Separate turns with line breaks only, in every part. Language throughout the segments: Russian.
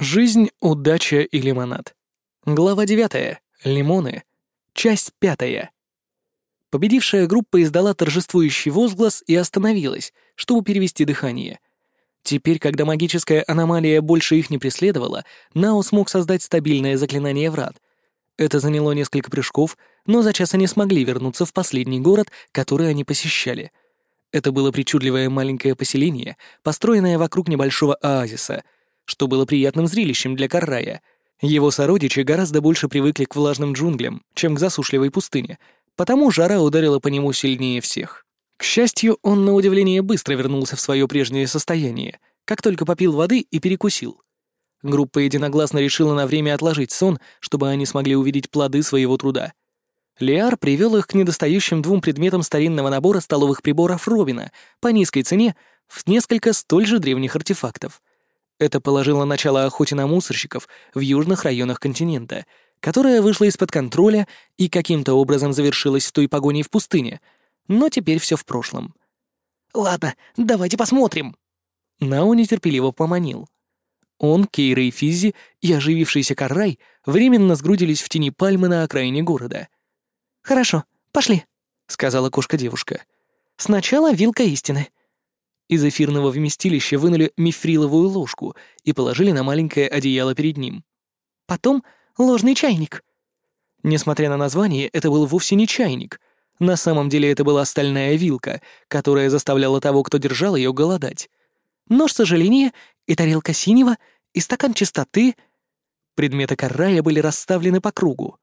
Жизнь, удача и лимонад. Глава 9. Лимоны. Часть 5. Победившая группа издала торжествующий возглас и остановилась, чтобы перевести дыхание. Теперь, когда магическая аномалия больше их не преследовала, Нао смог создать стабильное заклинание врат. Это заняло несколько прыжков, но за час они смогли вернуться в последний город, который они посещали. Это было причудливое маленькое поселение, построенное вокруг небольшого оазиса — что было приятным зрелищем для Каррая. Его сородичи гораздо больше привыкли к влажным джунглям, чем к засушливой пустыне, потому жара ударила по нему сильнее всех. К счастью, он на удивление быстро вернулся в свое прежнее состояние, как только попил воды и перекусил. Группа единогласно решила на время отложить сон, чтобы они смогли увидеть плоды своего труда. Лиар привел их к недостающим двум предметам старинного набора столовых приборов Робина по низкой цене в несколько столь же древних артефактов. Это положило начало охоте на мусорщиков в южных районах континента, которая вышла из-под контроля и каким-то образом завершилась в той погоне в пустыне, но теперь все в прошлом.
«Ладно, давайте посмотрим!»
Нао нетерпеливо поманил. Он, Кейра и Физи и оживившийся Каррай временно сгрудились в тени пальмы на окраине города.
«Хорошо, пошли», — сказала кошка-девушка. «Сначала вилка истины.
Из эфирного вместилища вынули мифриловую ложку и положили на маленькое одеяло перед ним.
Потом ложный чайник.
Несмотря на название, это был вовсе не чайник. На самом деле это была стальная вилка, которая заставляла того, кто держал ее, голодать.
Нож сожаления и тарелка синего, и стакан чистоты.
Предметы каррая были расставлены по кругу.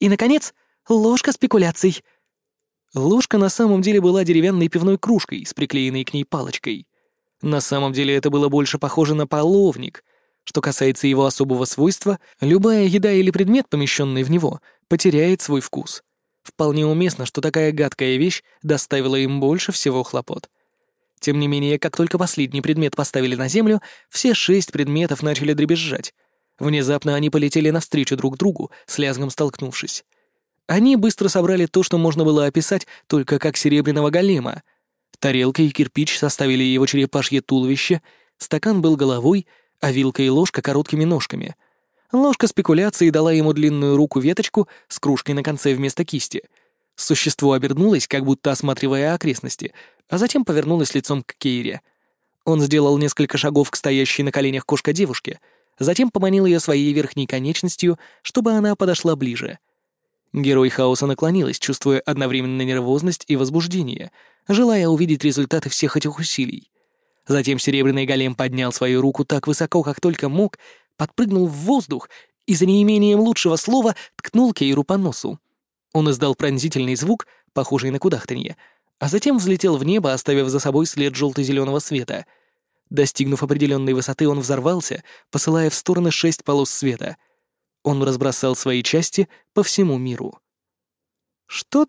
И, наконец, ложка спекуляций —
Ложка на самом деле была деревянной пивной кружкой с приклеенной к ней палочкой. На самом деле это было больше похоже на половник. Что касается его особого свойства, любая еда или предмет, помещенный в него, потеряет свой вкус. Вполне уместно, что такая гадкая вещь доставила им больше всего хлопот. Тем не менее, как только последний предмет поставили на землю, все шесть предметов начали дребезжать. Внезапно они полетели навстречу друг другу, с лязгом столкнувшись. Они быстро собрали то, что можно было описать только как серебряного голема. Тарелка и кирпич составили его черепашье туловище, стакан был головой, а вилка и ложка — короткими ножками. Ложка спекуляции дала ему длинную руку-веточку с кружкой на конце вместо кисти. Существо обернулось, как будто осматривая окрестности, а затем повернулось лицом к Кейре. Он сделал несколько шагов к стоящей на коленях кошка-девушке, затем поманил ее своей верхней конечностью, чтобы она подошла ближе — Герой хаоса наклонилась, чувствуя одновременно нервозность и возбуждение, желая увидеть результаты всех этих усилий. Затем серебряный голем поднял свою руку так высоко, как только мог, подпрыгнул в воздух и за неимением лучшего слова ткнул Кейру по носу. Он издал пронзительный звук, похожий на кудахтанье, а затем взлетел в небо, оставив за собой след желто-зеленого света. Достигнув определенной высоты, он взорвался, посылая в стороны шесть полос света — он разбросал свои части по всему миру.
«Что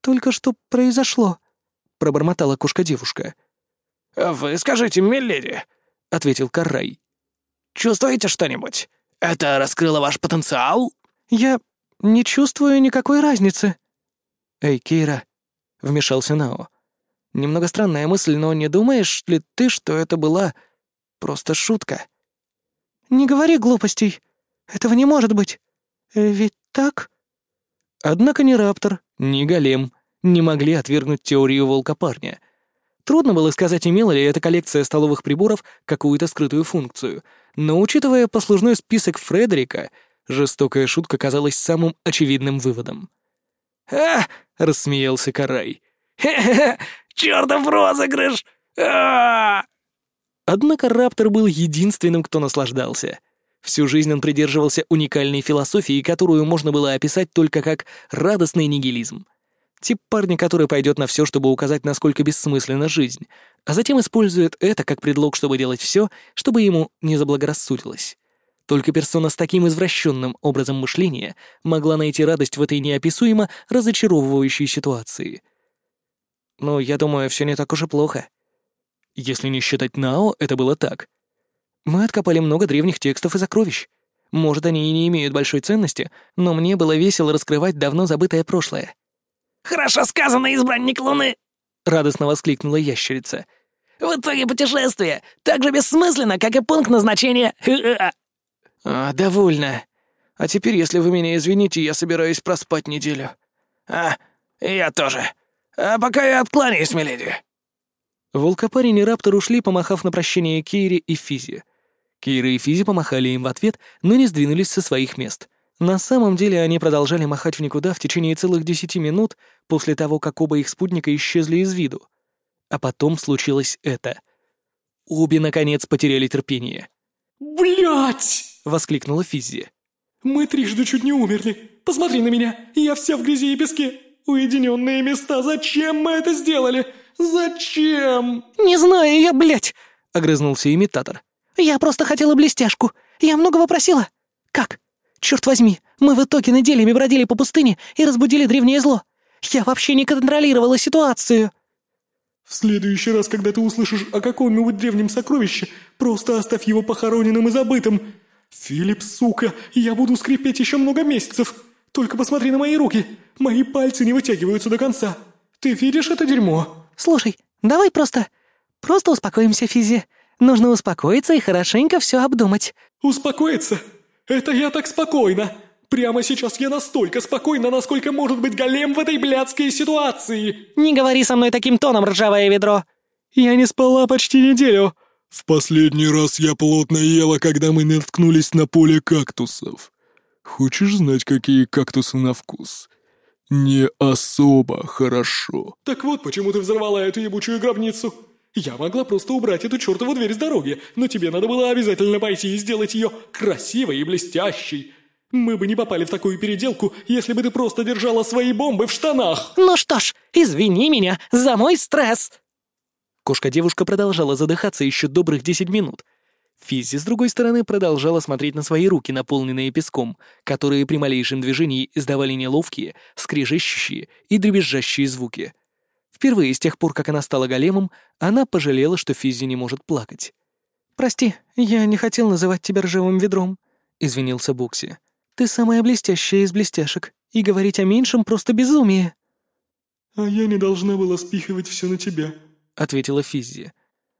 только что произошло?» — пробормотала
кошка-девушка.
«Вы скажите, миледи», —
ответил Каррай.
«Чувствуете что-нибудь? Это раскрыло ваш потенциал?»
«Я не чувствую никакой разницы».
«Эй, Кейра», — вмешался Нао. «Немного странная мысль, но не думаешь ли ты, что это была просто шутка?»
«Не говори глупостей», этого не может быть. Э, ведь так?»
Однако ни Раптор, ни Голем не могли отвергнуть теорию волка-парня. Трудно было сказать, имела ли эта коллекция столовых приборов какую-то скрытую функцию, но, учитывая послужной список Фредерика, жестокая шутка казалась самым очевидным выводом.
«А!»
— рассмеялся Карай.
«Хе-хе! Чёртов розыгрыш! а
Однако Раптор был единственным, кто наслаждался — Всю жизнь он придерживался уникальной философии, которую можно было описать только как радостный нигилизм. Тип парня, который пойдет на все, чтобы указать, насколько бессмысленна жизнь, а затем использует это как предлог, чтобы делать все, чтобы ему не заблагорассудилось. Только персона с таким извращенным образом мышления могла найти радость в этой неописуемо разочаровывающей ситуации. Но я думаю, все не так уж и плохо. Если не считать Нао, это было так — мы откопали много древних текстов и сокровищ. Может, они и не имеют большой ценности, но мне было весело раскрывать давно забытое прошлое».
«Хорошо сказано, избранник Луны!»
— радостно воскликнула ящерица.
«В итоге путешествие так же бессмысленно, как и пункт назначения
А, довольно. А теперь, если вы меня извините, я собираюсь проспать неделю.
А, я тоже. А пока я откланяюсь, миледи.
Волкопарень и Раптор ушли, помахав на прощение Кейре и Физи. Кейра и Физи помахали им в ответ, но не сдвинулись со своих мест. На самом деле они продолжали махать в никуда в течение целых десяти минут после того, как оба их спутника исчезли из виду. А потом случилось это. Обе, наконец, потеряли терпение.
«Блядь!»
— воскликнула Физи.
«Мы трижды чуть не умерли. Посмотри на меня, я вся в грязи и песке. Уединенные места, зачем мы это сделали? Зачем?»
«Не знаю я, блядь!»
— огрызнулся имитатор.
«Я просто хотела блестяшку. Я многого просила. Как? Черт возьми, мы в итоге неделями бродили по пустыне и разбудили древнее зло. Я вообще не контролировала ситуацию».
«В следующий раз, когда ты услышишь о каком-нибудь древнем сокровище, просто оставь его похороненным и забытым. Филипп, сука, я буду скрипеть еще много месяцев. Только посмотри на мои руки. Мои пальцы не вытягиваются до конца. Ты видишь это дерьмо?»
«Слушай, давай просто... просто успокоимся, Физи. Нужно успокоиться и хорошенько все обдумать».
«Успокоиться? Это я так спокойно. Прямо сейчас я настолько спокойна, насколько может быть голем в этой блядской ситуации!»
«Не говори со мной таким тоном, ржавое ведро!»
«Я не спала почти неделю!»
«В последний раз я плотно ела, когда мы наткнулись на поле кактусов. Хочешь знать, какие кактусы на вкус?» «Не особо хорошо».
«Так вот, почему ты взорвала эту ебучую гробницу. Я могла просто убрать эту чертову дверь с дороги, но тебе надо было обязательно пойти и сделать ее красивой и блестящей. Мы бы не попали в такую переделку, если бы ты просто держала свои бомбы в штанах!»
«Ну что ж, извини меня за мой стресс!»
Кошка-девушка продолжала задыхаться еще добрых десять минут. Физи, с другой стороны, продолжала смотреть на свои руки, наполненные песком, которые при малейшем движении издавали неловкие, скрежещущие и дребезжащие звуки. Впервые с тех пор, как она стала големом, она пожалела, что Физи не может плакать.
«Прости, я не хотел называть тебя ржавым ведром», — извинился Букси. Ты самая блестящая из блестяшек, и говорить о меньшем просто безумие».
«А я не должна была спихивать все на тебя», —
ответила Физзи.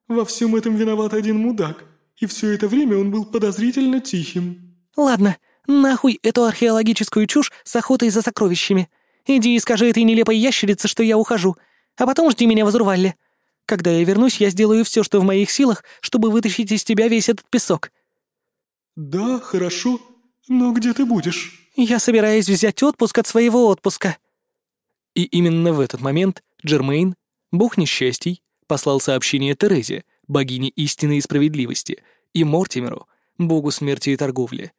«Во всем этом виноват один мудак, и все это время он был подозрительно тихим».
«Ладно, нахуй эту археологическую чушь с охотой за сокровищами. Иди и скажи этой нелепой ящерице, что я ухожу, а потом жди меня в Азурвалле. Когда я вернусь, я сделаю все, что в моих силах, чтобы вытащить из тебя весь этот песок».
«Да, хорошо», «Но где ты будешь?»
«Я собираюсь взять отпуск от своего отпуска».
И именно в этот момент Джермейн, бог несчастий, послал сообщение Терезе, богине истины и справедливости, и Мортимеру, богу смерти и торговли.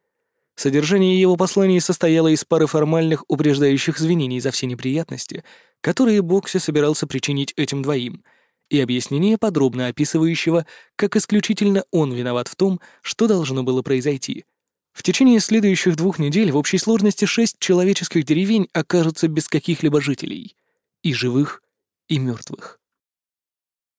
Содержание его посланий состояло из пары формальных упреждающих извинений за все неприятности, которые Бокси собирался причинить этим двоим, и объяснение подробно описывающего, как исключительно он виноват в том, что должно было произойти, в течение следующих двух недель в общей сложности шесть человеческих деревень окажутся без каких-либо жителей. И живых, и мертвых.